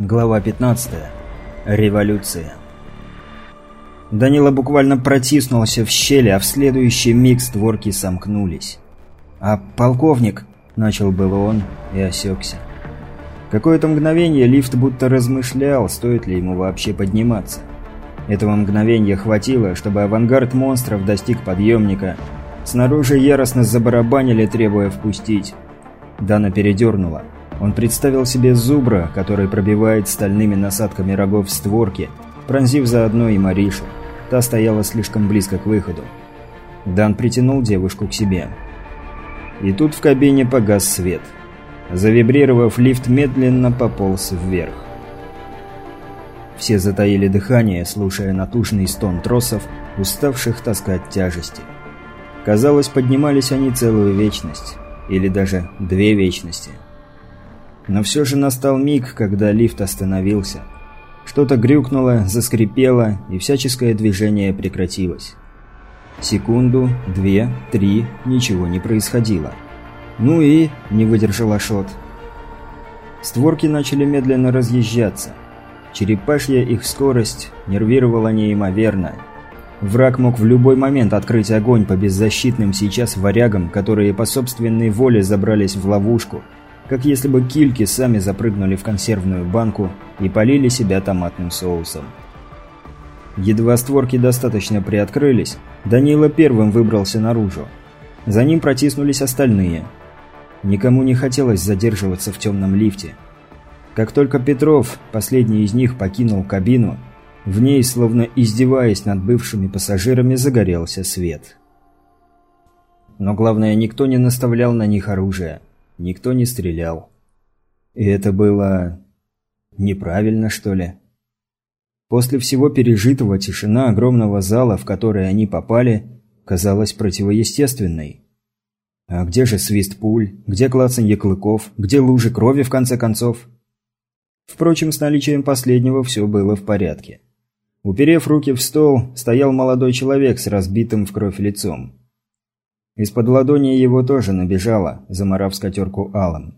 Глава 15. Революция. Данила буквально протиснулся в щели, а в следующий миг створки сомкнулись. «А полковник?» – начал было он и осекся. Какое-то мгновение лифт будто размышлял, стоит ли ему вообще подниматься. Этого мгновения хватило, чтобы авангард монстров достиг подъемника. Снаружи яростно забарабанили, требуя впустить. Дана передернула. Он представил себе зубра, который пробивает стальными насадками рогов створки, пронзив заодно и Маришу. Та стояла слишком близко к выходу. Дан притянул девушку к себе. И тут в кабине погас свет. Завибрировав, лифт медленно пополз вверх. Все затаили дыхание, слушая натужный стон тросов, уставших таскать тяжести. Казалось, поднимались они целую вечность. Или даже две вечности. Но все же настал миг, когда лифт остановился. Что-то грюкнуло, заскрипело, и всяческое движение прекратилось. Секунду, две, три, ничего не происходило. Ну и... не выдержал Ашот. Створки начали медленно разъезжаться. Черепашья их скорость нервировала неимоверно. Враг мог в любой момент открыть огонь по беззащитным сейчас варягам, которые по собственной воле забрались в ловушку – как если бы кильки сами запрыгнули в консервную банку и полили себя томатным соусом. Едва створки достаточно приоткрылись, Данила первым выбрался наружу. За ним протиснулись остальные. Никому не хотелось задерживаться в темном лифте. Как только Петров, последний из них, покинул кабину, в ней, словно издеваясь над бывшими пассажирами, загорелся свет. Но главное, никто не наставлял на них оружие. Никто не стрелял. И это было... неправильно, что ли? После всего пережитого тишина огромного зала, в который они попали, казалась противоестественной. А где же свист пуль? Где клацанье клыков? Где лужи крови, в конце концов? Впрочем, с наличием последнего все было в порядке. Уперев руки в стол, стоял молодой человек с разбитым в кровь лицом. Из-под ладони его тоже набежало, заморав скатерку алом.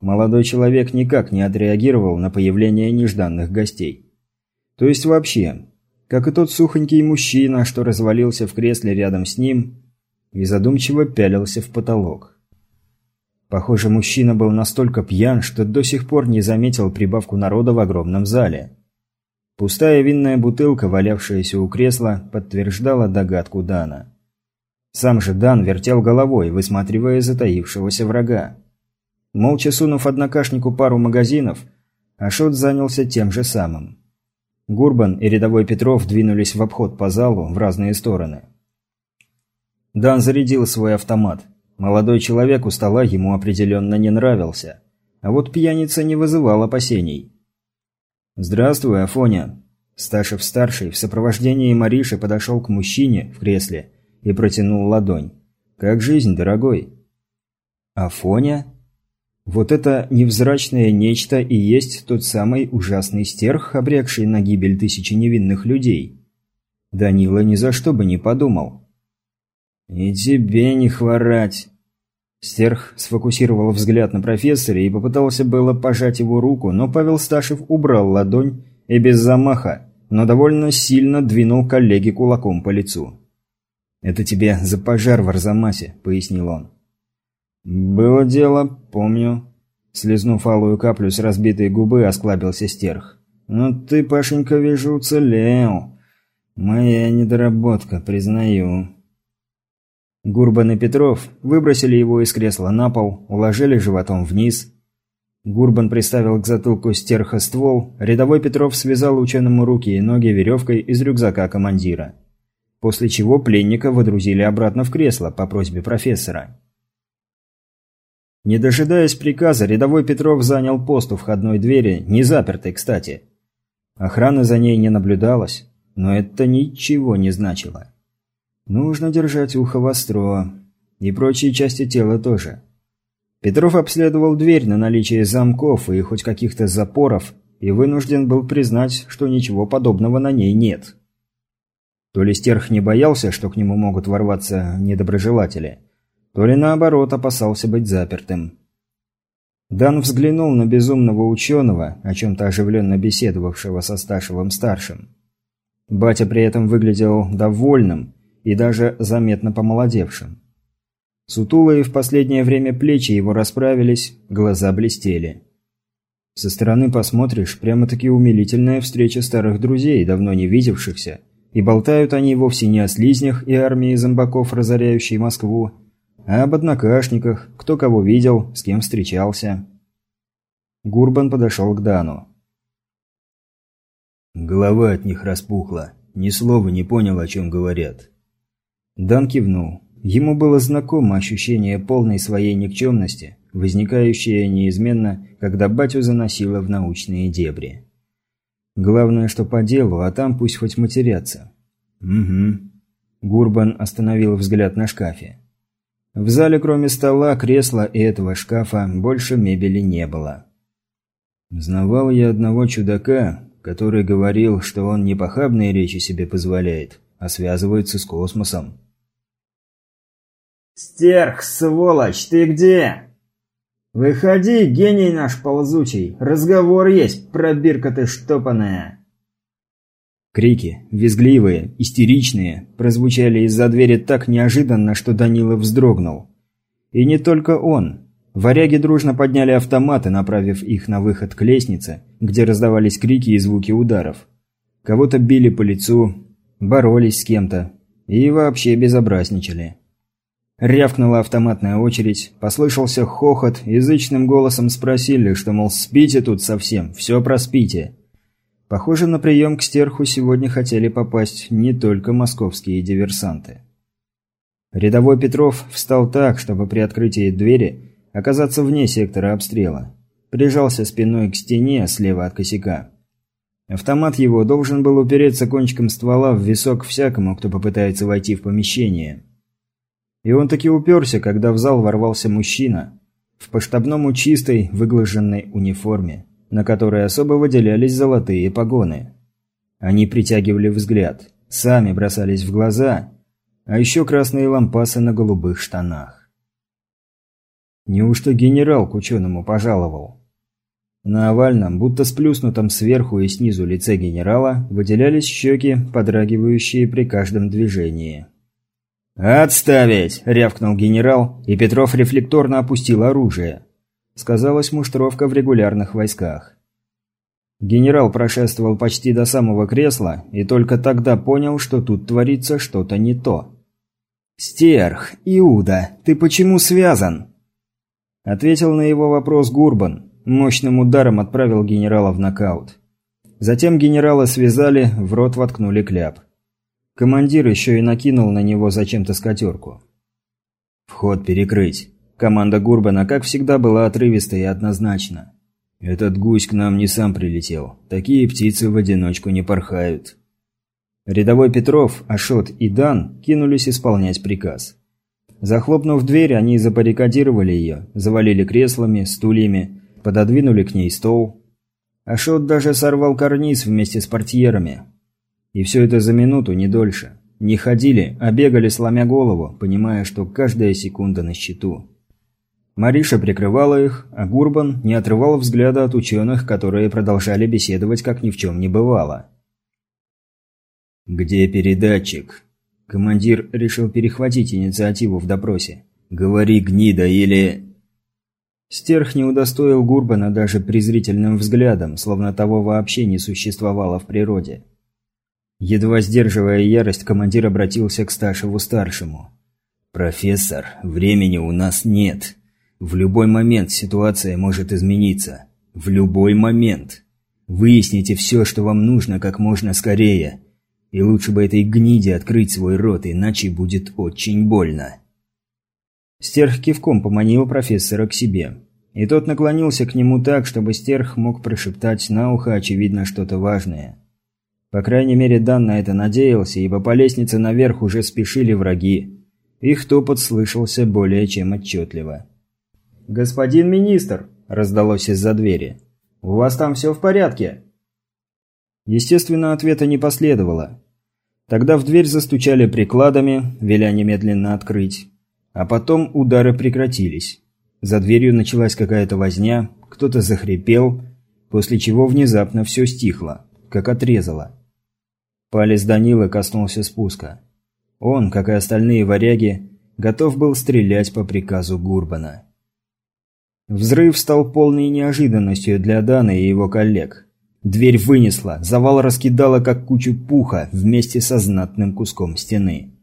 Молодой человек никак не отреагировал на появление нежданных гостей. То есть вообще, как и тот сухонький мужчина, что развалился в кресле рядом с ним и задумчиво пялился в потолок. Похоже, мужчина был настолько пьян, что до сих пор не заметил прибавку народа в огромном зале. Пустая винная бутылка, валявшаяся у кресла, подтверждала догадку Дана. Сам же Дан вертел головой, высматривая затаившегося врага. Молча сунув однокашнику пару магазинов, Ашот занялся тем же самым. Гурбан и рядовой Петров двинулись в обход по залу в разные стороны. Дан зарядил свой автомат. Молодой человек у стола ему определенно не нравился. А вот пьяница не вызывал опасений. «Здравствуй, Афоня!» Сташев-старший в сопровождении Мариши подошел к мужчине в кресле и протянул ладонь. «Как жизнь, дорогой?» «Афоня?» Вот это невзрачное нечто и есть тот самый ужасный стерх, обрекший на гибель тысячи невинных людей. Данила ни за что бы не подумал. «И тебе не хворать!» Стерх сфокусировал взгляд на профессора и попытался было пожать его руку, но Павел Сташев убрал ладонь и без замаха, но довольно сильно двинул коллеге кулаком по лицу. «Это тебе за пожар в Арзамасе», — пояснил он. «Было дело, помню». Слизнув алую каплю с разбитой губы, осклабился стерх. «Ну ты, Пашенька, вижу, уцелел. Моя недоработка, признаю». Гурбан и Петров выбросили его из кресла на пол, уложили животом вниз. Гурбан приставил к затылку стерха ствол, рядовой Петров связал ученому руки и ноги веревкой из рюкзака командира после чего пленника водрузили обратно в кресло по просьбе профессора. Не дожидаясь приказа, рядовой Петров занял пост у входной двери, не запертой, кстати. Охраны за ней не наблюдалось, но это ничего не значило. Нужно держать ухо востро. И прочие части тела тоже. Петров обследовал дверь на наличие замков и хоть каких-то запоров и вынужден был признать, что ничего подобного на ней нет. То ли стерх не боялся, что к нему могут ворваться недоброжелатели, то ли наоборот опасался быть запертым. Дан взглянул на безумного ученого, о чем-то оживленно беседовавшего со Сташевым-старшим. Батя при этом выглядел довольным и даже заметно помолодевшим. Сутулые в последнее время плечи его расправились, глаза блестели. Со стороны посмотришь, прямо-таки умилительная встреча старых друзей, давно не видевшихся, и болтают они вовсе не о слизнях и армии зомбаков, разоряющей Москву, а об однокашниках, кто кого видел, с кем встречался. Гурбан подошел к Дану. Голова от них распухла. Ни слова не понял, о чем говорят. Дан кивнул. Ему было знакомо ощущение полной своей никчемности, возникающее неизменно, когда батю заносило в научные дебри. Главное, что по делу, а там пусть хоть матерятся. Угу. Гурбан остановил взгляд на шкафе. В зале, кроме стола, кресла и этого шкафа, больше мебели не было. Знавал я одного чудака, который говорил, что он не похабные речи себе позволяет, а связывается с космосом. «Стерх, сволочь, ты где?» «Выходи, гений наш ползучий, разговор есть, пробирка ты штопанная!» Крики, визгливые, истеричные, прозвучали из-за двери так неожиданно, что Данила вздрогнул. И не только он. Варяги дружно подняли автоматы, направив их на выход к лестнице, где раздавались крики и звуки ударов. Кого-то били по лицу, боролись с кем-то и вообще безобразничали. Рявкнула автоматная очередь, послышался хохот, язычным голосом спросили, что, мол, спите тут совсем, все проспите. Похоже, на прием к стерху сегодня хотели попасть не только московские диверсанты. Рядовой Петров встал так, чтобы при открытии двери оказаться вне сектора обстрела. Прижался спиной к стене слева от косяка. Автомат его должен был упереться кончиком ствола в висок всякому, кто попытается войти в помещение. И он таки уперся, когда в зал ворвался мужчина в по-штабному чистой, выглаженной униформе, на которой особо выделялись золотые погоны. Они притягивали взгляд, сами бросались в глаза, а еще красные лампасы на голубых штанах. Неужто генерал к ученому пожаловал? На овальном, будто сплюснутом сверху и снизу лице генерала выделялись щеки, подрагивающие при каждом движении. «Отставить!» – рявкнул генерал, и Петров рефлекторно опустил оружие. Сказалась муштровка в регулярных войсках. Генерал прошествовал почти до самого кресла и только тогда понял, что тут творится что-то не то. «Стерх, Иуда, ты почему связан?» Ответил на его вопрос Гурбан. Мощным ударом отправил генерала в нокаут. Затем генерала связали, в рот воткнули кляп. Командир еще и накинул на него зачем-то скатерку. «Вход перекрыть». Команда Гурбана, как всегда, была отрывиста и однозначна. «Этот гусь к нам не сам прилетел. Такие птицы в одиночку не порхают». Рядовой Петров, Ашот и Дан кинулись исполнять приказ. Захлопнув дверь, они запарикадировали ее, завалили креслами, стульями, пододвинули к ней стол. Ашот даже сорвал карниз вместе с портьерами, и все это за минуту, не дольше. Не ходили, а бегали, сломя голову, понимая, что каждая секунда на счету. Мариша прикрывала их, а Гурбан не отрывал взгляда от ученых, которые продолжали беседовать, как ни в чем не бывало. «Где передатчик?» Командир решил перехватить инициативу в допросе. «Говори, гнида, или...» Стерх не удостоил Гурбана даже презрительным взглядом, словно того вообще не существовало в природе. Едва сдерживая ярость, командир обратился к Сташеву-старшему. «Профессор, времени у нас нет. В любой момент ситуация может измениться. В любой момент. Выясните все, что вам нужно, как можно скорее. И лучше бы этой гниде открыть свой рот, иначе будет очень больно». Стерх кивком поманил профессора к себе. И тот наклонился к нему так, чтобы Стерх мог прошептать на ухо, очевидно, что-то важное. По крайней мере, Дан на это надеялся, ибо по лестнице наверх уже спешили враги. Их топот слышался более чем отчетливо. «Господин министр!» – раздалось из-за двери. «У вас там все в порядке?» Естественно, ответа не последовало. Тогда в дверь застучали прикладами, веля немедленно открыть. А потом удары прекратились. За дверью началась какая-то возня, кто-то захрипел, после чего внезапно все стихло, как отрезало. Палец Данила коснулся спуска. Он, как и остальные варяги, готов был стрелять по приказу Гурбана. Взрыв стал полной неожиданностью для Дана и его коллег. Дверь вынесла, завал раскидала как кучу пуха вместе со знатным куском стены.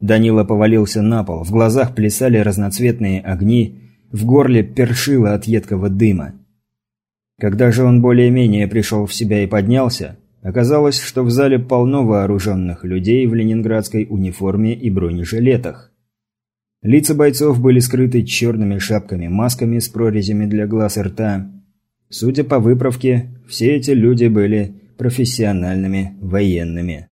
Данила повалился на пол, в глазах плясали разноцветные огни, в горле першило от едкого дыма. Когда же он более-менее пришел в себя и поднялся, оказалось, что в зале полно вооруженных людей в ленинградской униформе и бронежилетах. Лица бойцов были скрыты черными шапками-масками с прорезями для глаз и рта. Судя по выправке, все эти люди были профессиональными военными.